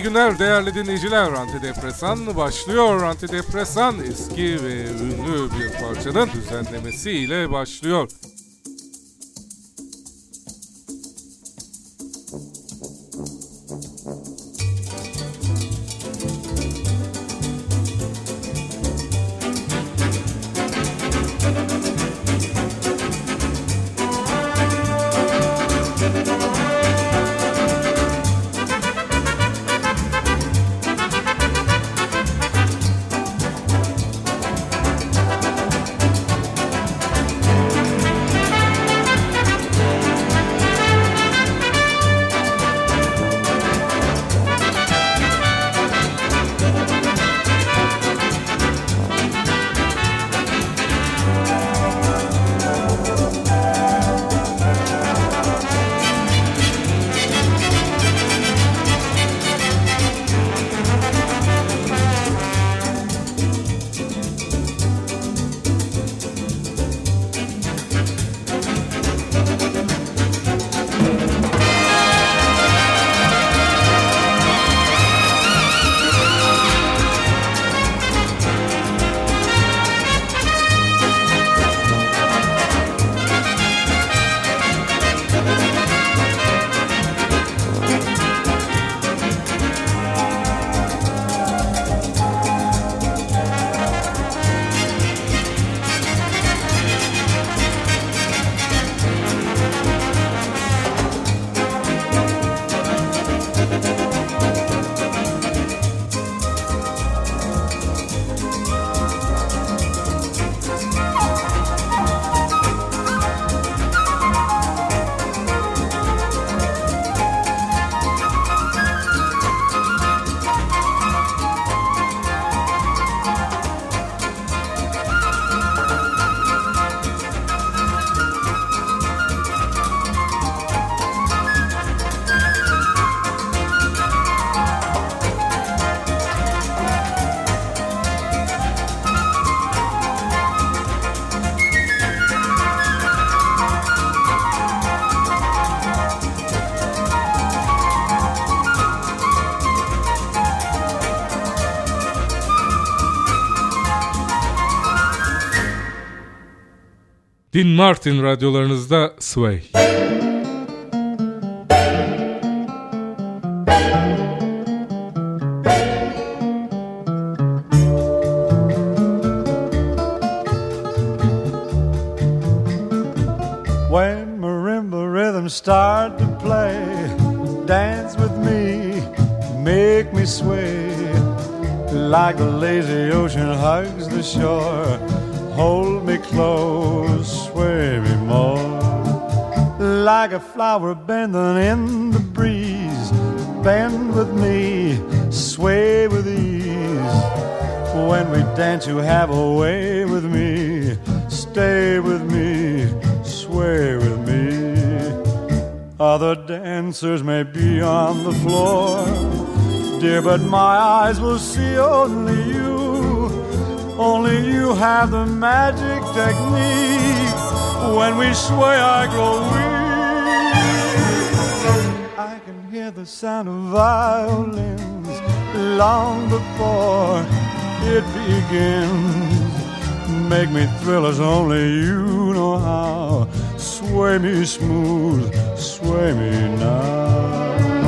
İyi günler değerli dinleyiciler. Antidepresan başlıyor. Antidepresan eski ve ünlü bir parçanın düzenlemesiyle başlıyor. Dean Martin radyolarınızda Sway. When marimba rhythms start to play, dance with me, make me sway like the lazy ocean hugs the shore Hold me close, sway me more. Like a flower bending in the breeze. Bend with me, sway with ease. When we dance, you have a way with me. Stay with me, sway with me. Other dancers may be on the floor, dear, but my eyes will see only you. Only you have the magic technique. When we sway, I grow weak. I can hear the sound of violins long before it begins. Make me thrill as only you know how. Sway me smooth, sway me now.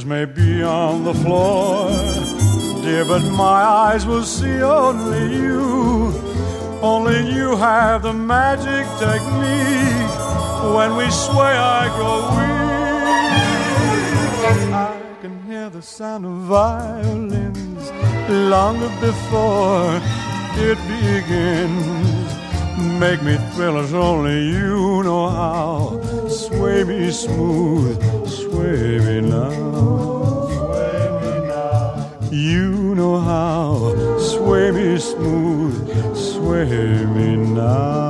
Dancers may be on the floor, dear, but my eyes will see only you. Only you have the magic technique. When we sway, I grow weak. I can hear the sound of violins long before it begins. Make me thrill as only you know how. Sway me smooth, sway me now. You know how. Sway me smooth, sway me now.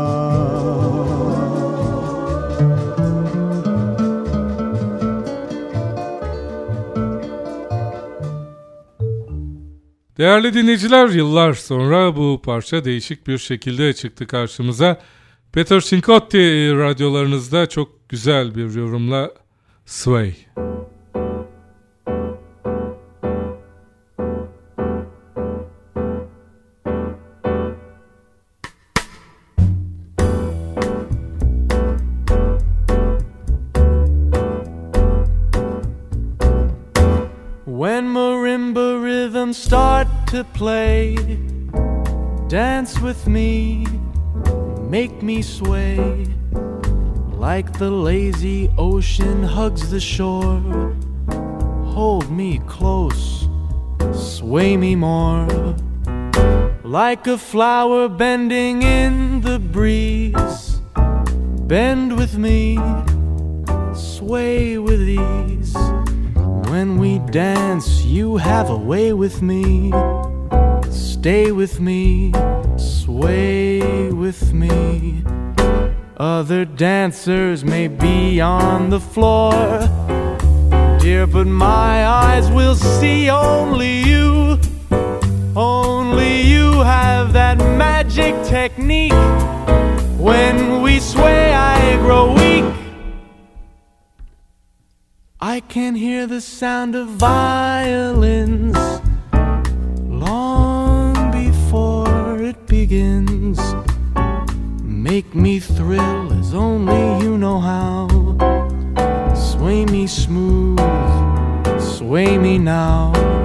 Değerli dinleyiciler yıllar sonra bu parça değişik bir şekilde çıktı karşımıza. Peter Cincotti radyolarınızda çok güzel bir yorumla Sway. start to play. Dance with me, make me sway. Like the lazy ocean hugs the shore. Hold me close, sway me more. Like a flower bending in the breeze. Bend with me, sway with ease. When we dance, you have a way with me. Stay with me, sway with me. Other dancers may be on the floor, dear, but my eyes will see only you. Only you have that magic technique. When we sway, I grow weak. I can hear the sound of violins long before it begins. Make me thrill as only you know how. Sway me smooth, sway me now.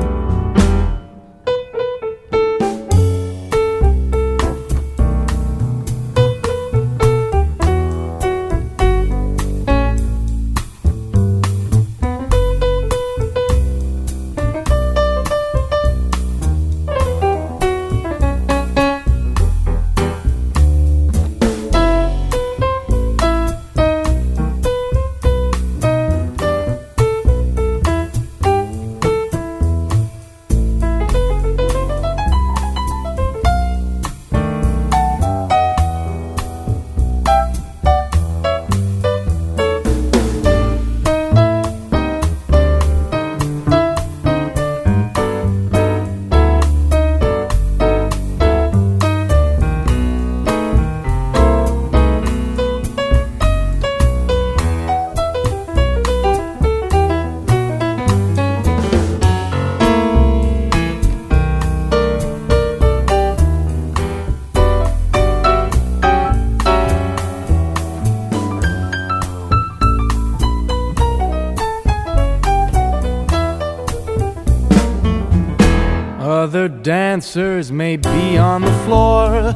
Dancers may be on the floor.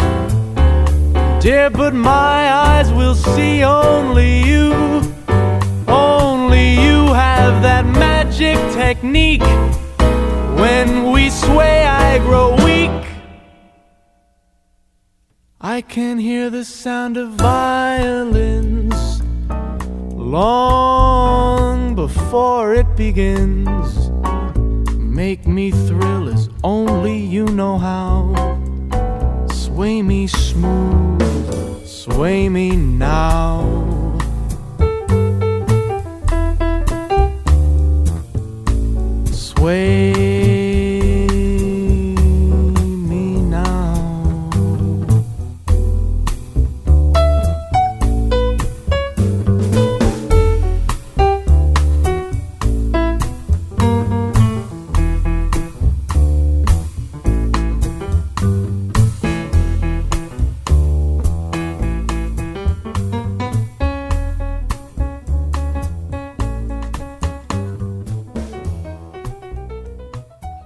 Dear, but my eyes will see only you. Only you have that magic technique. When we sway, I grow weak. I can hear the sound of violins long before it begins. Make me thrill as only you know how. Sway me smooth, sway me now. Sway.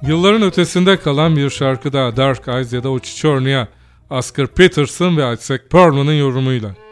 Yılların ötesinde kalan bir şarkı daha Dark Eyes ya da O Oscar Peterson ve Isaac Perlman'ın yorumuyla.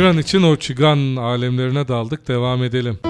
Bir an için o çıgan alemlerine daldık devam edelim.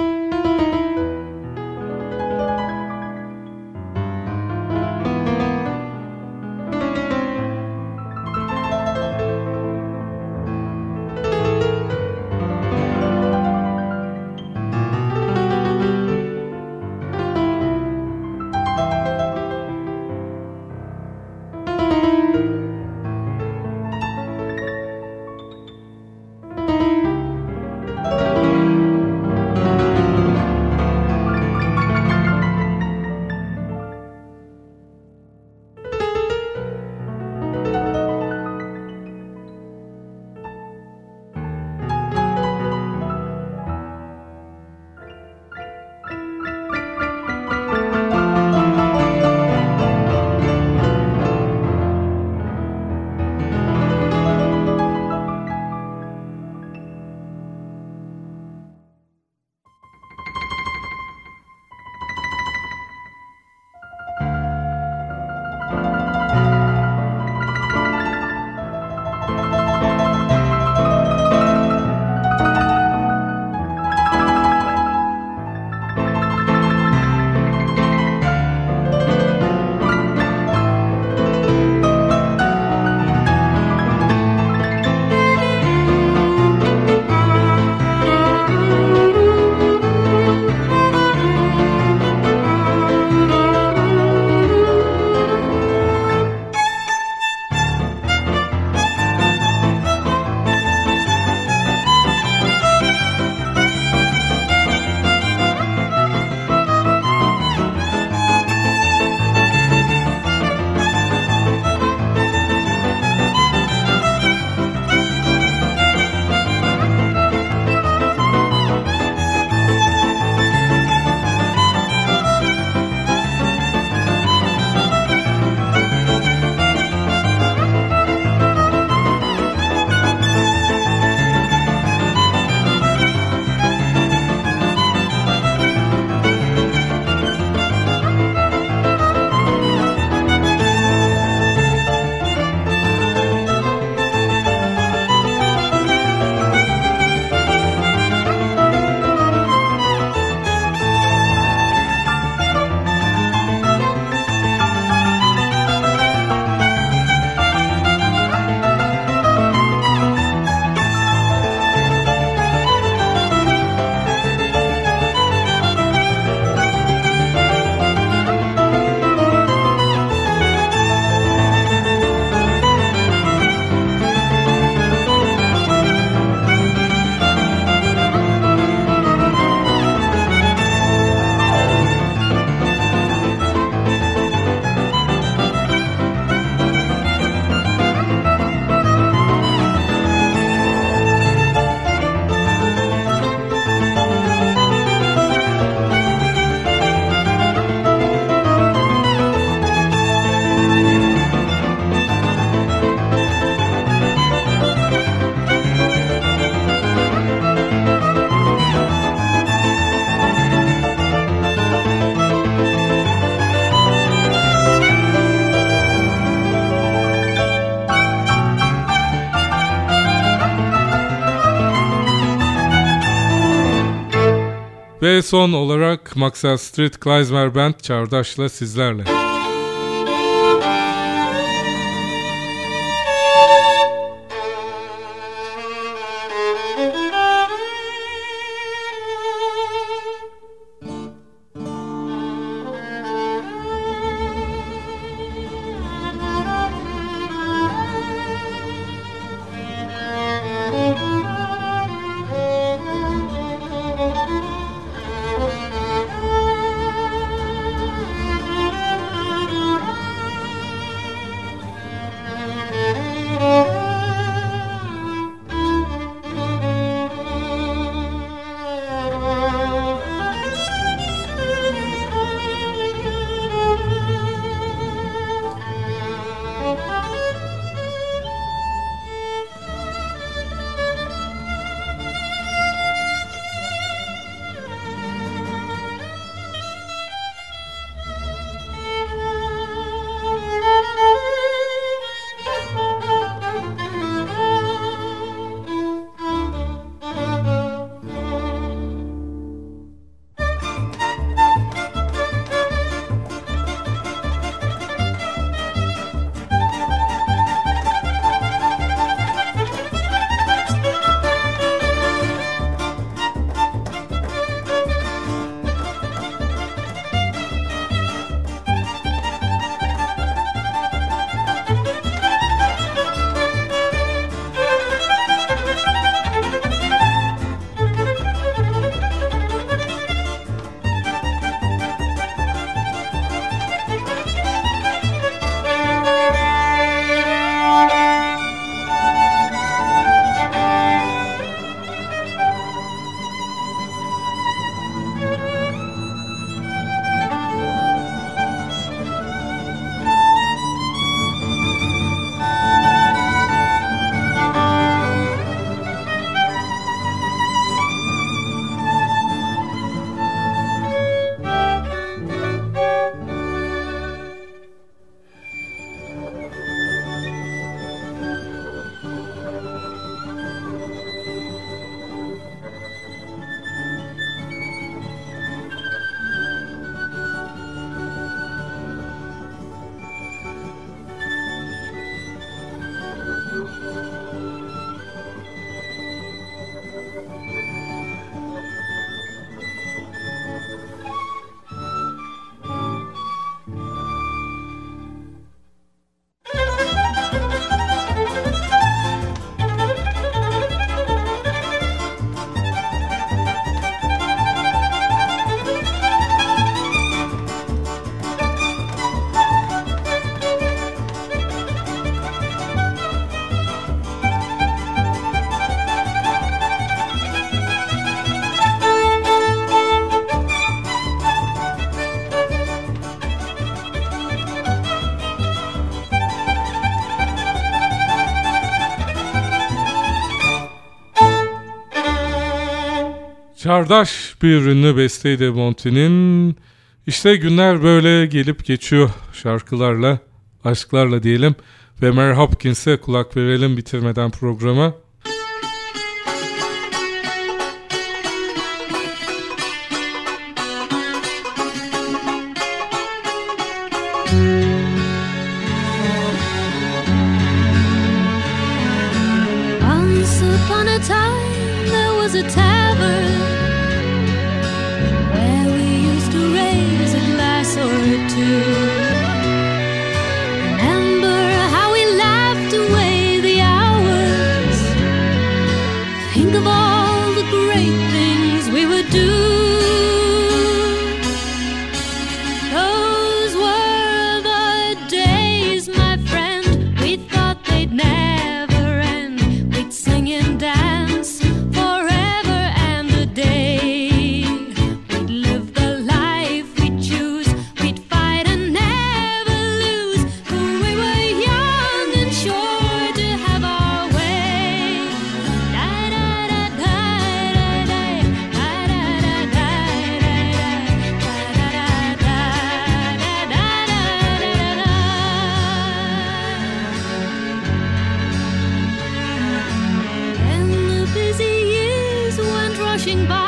Son olarak Maxwell Street Klezmer Band Çağdaş'la sizlerle. Çağdaş bir ünlü besteydi Monty'nin. İşte günler böyle gelip geçiyor şarkılarla, aşklarla diyelim. Ve Mary Hopkins'e kulak verelim bitirmeden programa. 请吧。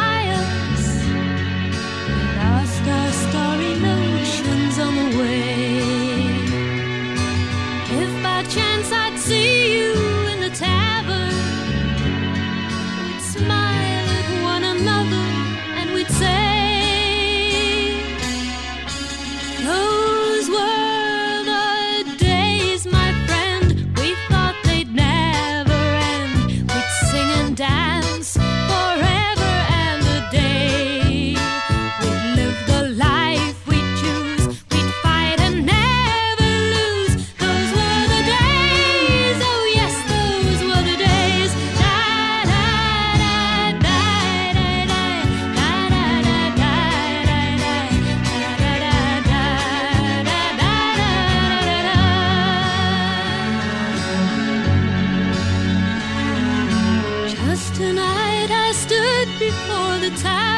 The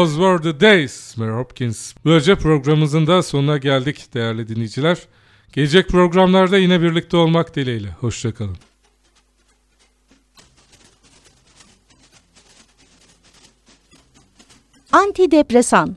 Those were the days, Mary Hopkins. Böylece programımızın da sonuna geldik değerli dinleyiciler. Gelecek programlarda yine birlikte olmak dileğiyle. Hoşçakalın. Antidepresan